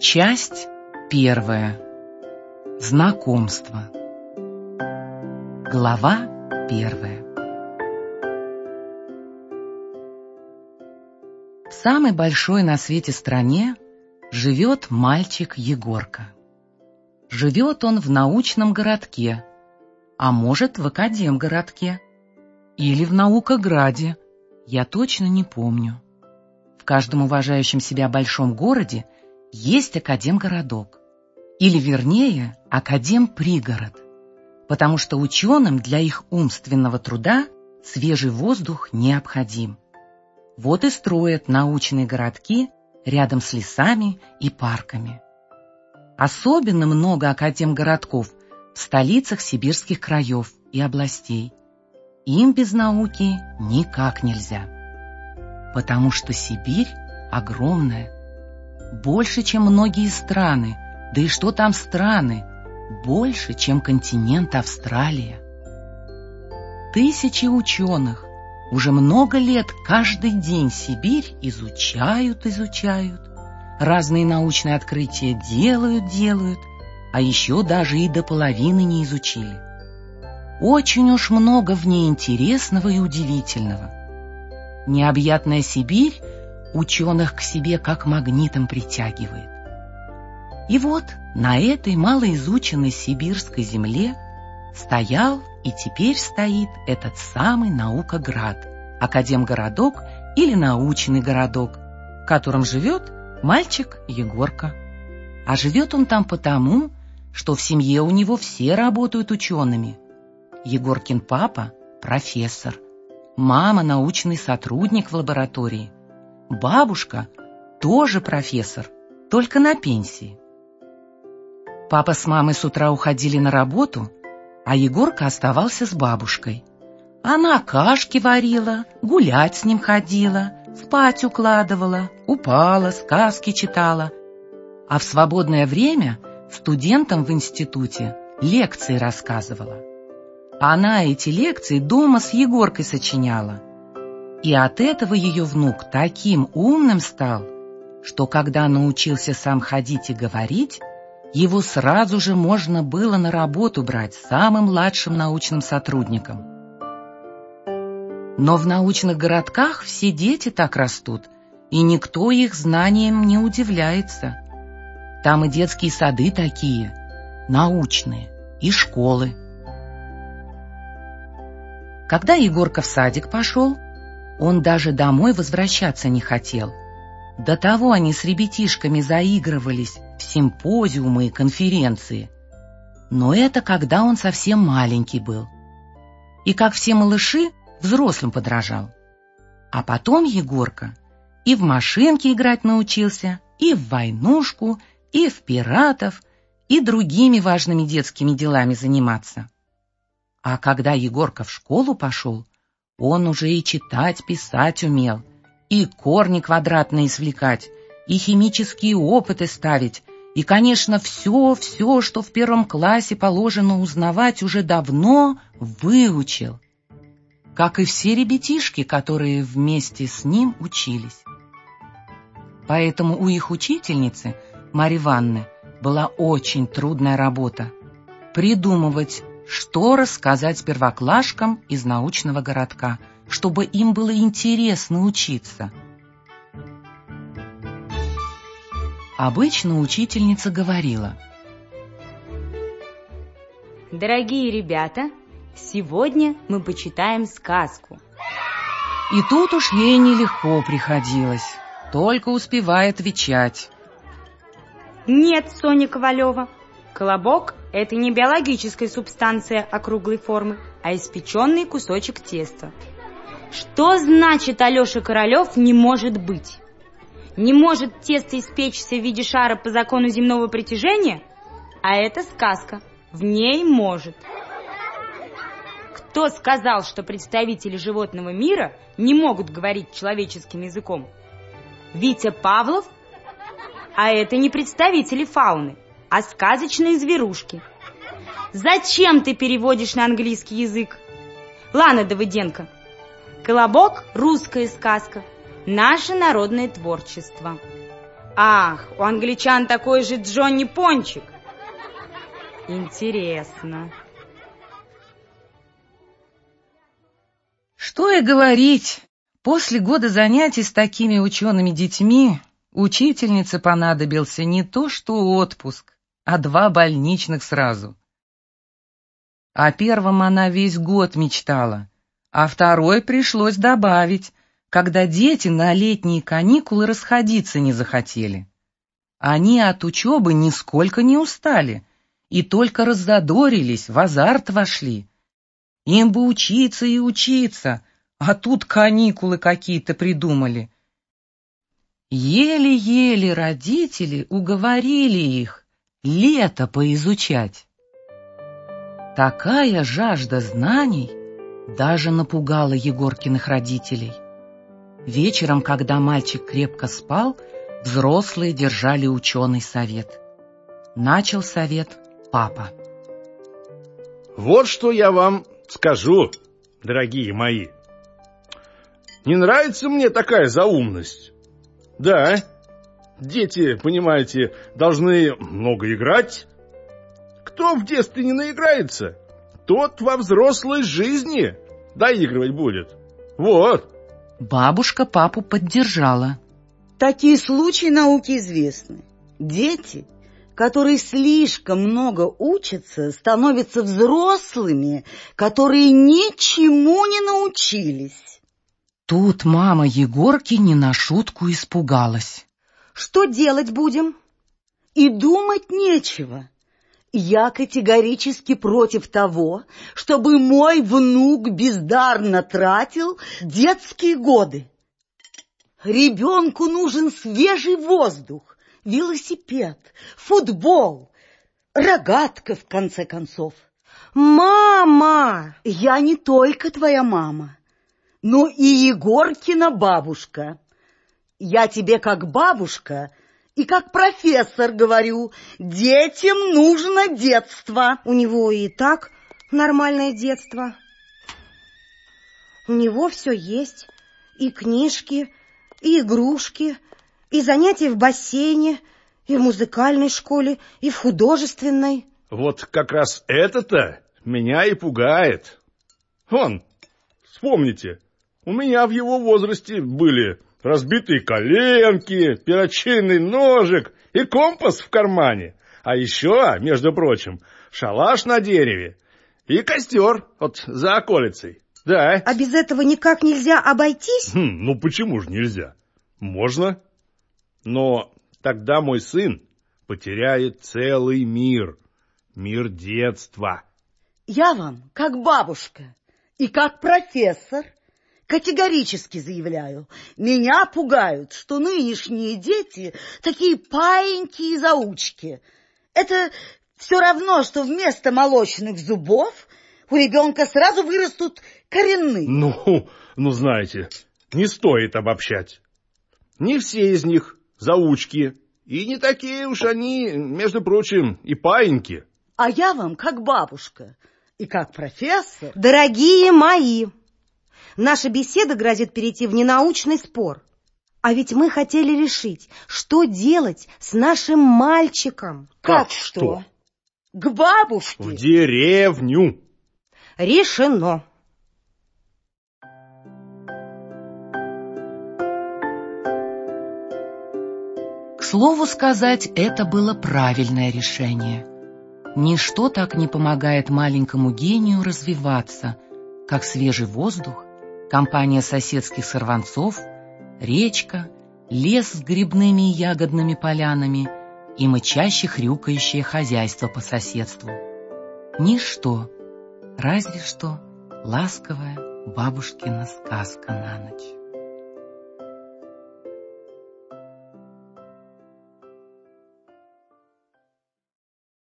Часть первая. Знакомство. Глава первая. В самой большой на свете стране живет мальчик Егорка. Живет он в научном городке, а может в академгородке или в наукограде, я точно не помню. В каждом уважающем себя большом городе есть академгородок, или вернее академпригород, потому что ученым для их умственного труда свежий воздух необходим. Вот и строят научные городки рядом с лесами и парками. Особенно много академгородков в столицах сибирских краев и областей. Им без науки никак нельзя. Потому что Сибирь огромная, больше, чем многие страны, да и что там страны, больше, чем континент Австралия. Тысячи ученых уже много лет каждый день Сибирь изучают, изучают, разные научные открытия делают, делают, а еще даже и до половины не изучили. Очень уж много в ней интересного и удивительного. Необъятная Сибирь ученых к себе как магнитом притягивает. И вот на этой малоизученной сибирской земле стоял и теперь стоит этот самый наукоград, академгородок или научный городок, в котором живет мальчик Егорка. А живет он там потому, что в семье у него все работают учеными. Егоркин папа – профессор, мама – научный сотрудник в лаборатории, бабушка – тоже профессор, только на пенсии. Папа с мамой с утра уходили на работу, а Егорка оставался с бабушкой. Она кашки варила, гулять с ним ходила, спать укладывала, упала, сказки читала. А в свободное время студентам в институте лекции рассказывала. Она эти лекции дома с Егоркой сочиняла. И от этого ее внук таким умным стал, что когда научился сам ходить и говорить, его сразу же можно было на работу брать самым младшим научным сотрудником. Но в научных городках все дети так растут, и никто их знаниям не удивляется. Там и детские сады такие, научные, и школы. Когда Егорка в садик пошел, он даже домой возвращаться не хотел. До того они с ребятишками заигрывались в симпозиумы и конференции. Но это когда он совсем маленький был. И как все малыши, взрослым подражал. А потом Егорка и в машинки играть научился, и в войнушку, и в пиратов, и другими важными детскими делами заниматься. А когда Егорка в школу пошел, он уже и читать, писать умел, и корни квадратные извлекать, и химические опыты ставить, и, конечно, все-все, что в первом классе положено узнавать, уже давно выучил. Как и все ребятишки, которые вместе с ним учились. Поэтому у их учительницы, Марьи Ванны, была очень трудная работа — придумывать, что рассказать первоклашкам из научного городка, чтобы им было интересно учиться. Обычно учительница говорила. Дорогие ребята, сегодня мы почитаем сказку. И тут уж ей нелегко приходилось, только успевая отвечать. Нет, Соня Ковалева, колобок – это не биологическая субстанция округлой формы, а испеченный кусочек теста. Что значит Алеша Королев не может быть? Не может тесто испечься в виде шара по закону земного притяжения? А это сказка. В ней может. Кто сказал, что представители животного мира не могут говорить человеческим языком? Витя Павлов? А это не представители фауны, а сказочные зверушки. Зачем ты переводишь на английский язык? Лана Давыденко. Колобок – русская сказка, наше народное творчество. Ах, у англичан такой же Джонни Пончик. Интересно. Что и говорить, после года занятий с такими учеными детьми учительнице понадобился не то что отпуск, а два больничных сразу. О первом она весь год мечтала, а второй пришлось добавить, когда дети на летние каникулы расходиться не захотели. Они от учебы нисколько не устали и только раззадорились, в азарт вошли. Им бы учиться и учиться, а тут каникулы какие-то придумали. Еле-еле родители уговорили их лето поизучать. Такая жажда знаний даже напугала Егоркиных родителей. Вечером, когда мальчик крепко спал, взрослые держали ученый совет. Начал совет папа. Вот что я вам скажу, дорогие мои. Не нравится мне такая заумность. Да, дети, понимаете, должны много играть. Кто в детстве не наиграется, тот во взрослой жизни доигрывать будет. Вот. Бабушка папу поддержала. Такие случаи науки известны. Дети, которые слишком много учатся, становятся взрослыми, которые ничему не научились. Тут мама Егорки не на шутку испугалась. Что делать будем? И думать нечего. Я категорически против того, чтобы мой внук бездарно тратил детские годы. Ребенку нужен свежий воздух, велосипед, футбол, рогатка, в конце концов. Мама! Я не только твоя мама, но и Егоркина бабушка. Я тебе как бабушка и как профессор говорю, детям нужно детство. У него и так нормальное детство. У него все есть. И книжки, и игрушки, и занятия в бассейне, и в музыкальной школе, и в художественной. Вот как раз это-то меня и пугает. Вон, вспомните, у меня в его возрасте были разбитые коленки, перочинный ножик и компас в кармане. А еще, между прочим, шалаш на дереве и костер вот за околицей. Да. А без этого никак нельзя обойтись? Хм, ну почему же нельзя? Можно. Но тогда мой сын потеряет целый мир. Мир детства. Я вам, как бабушка и как профессор, Категорически заявляю, меня пугают, что нынешние дети такие паиньки и заучки. Это все равно, что вместо молочных зубов у ребенка сразу вырастут коренные. Ну, ну знаете, не стоит обобщать. Не все из них заучки, и не такие уж они, между прочим, и паиньки. А я вам как бабушка и как профессор. Дорогие мои, Наша беседа грозит перейти в ненаучный спор. А ведь мы хотели решить, что делать с нашим мальчиком. Как, как что? что? К бабушке. В деревню. Решено. К слову сказать, это было правильное решение. Ничто так не помогает маленькому гению развиваться, как свежий воздух компания соседских сорванцов, речка, лес с грибными и ягодными полянами и мычаще хрюкающее хозяйство по соседству. Ничто, разве что ласковая бабушкина сказка на ночь.